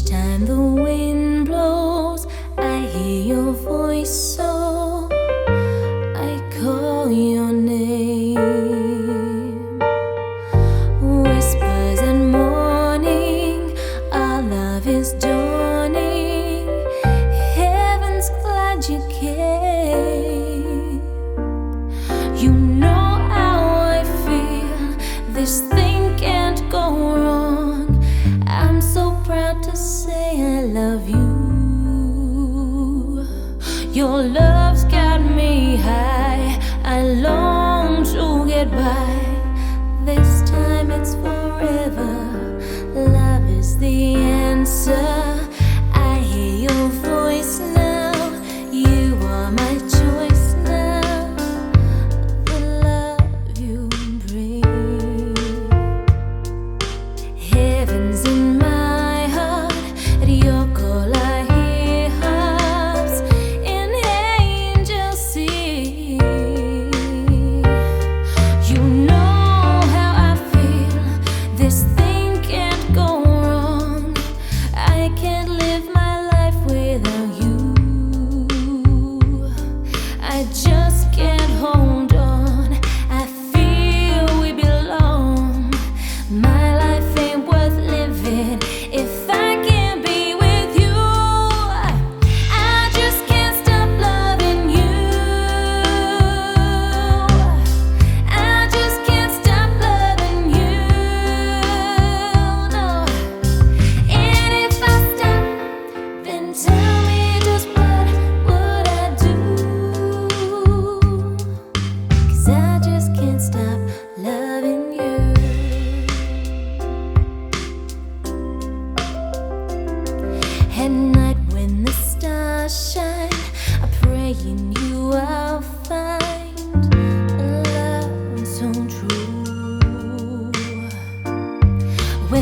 Each time the wind blows, I hear your voice. Your love's got me high. I long to get by. This time it's forever. Love is the answer. I hear your voice now. You are my choice now. The love you bring. Heaven's in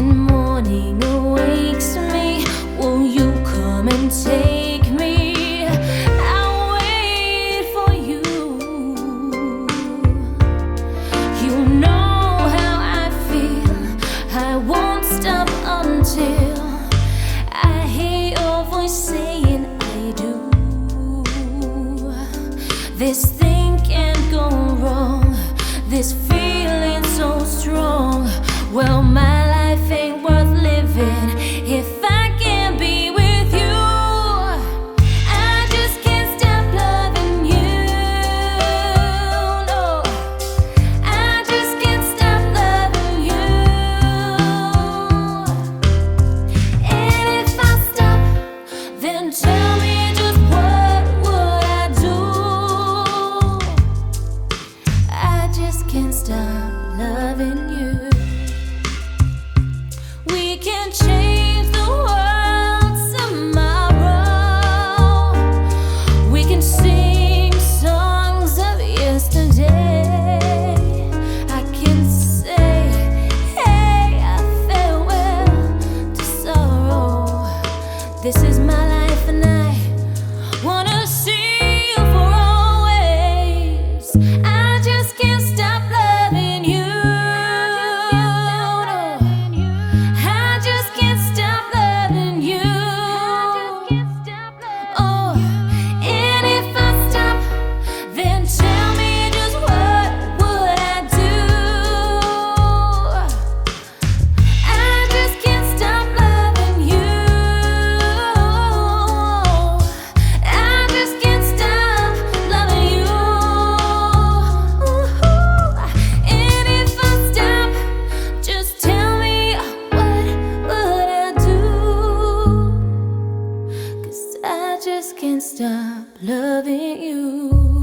morning awakes me, will you come and take? just can't stop loving you.